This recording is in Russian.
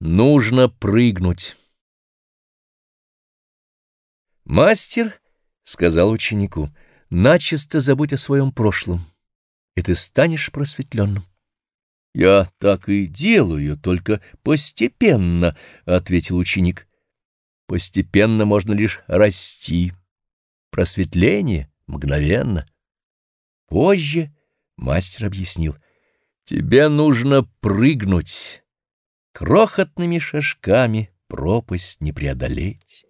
Нужно прыгнуть. Мастер сказал ученику, начисто забудь о своем прошлом, и ты станешь просветленным. «Я так и делаю, только постепенно», — ответил ученик. «Постепенно можно лишь расти. Просветление мгновенно». Позже мастер объяснил, «Тебе нужно прыгнуть» крохотными шажками пропасть не преодолеть.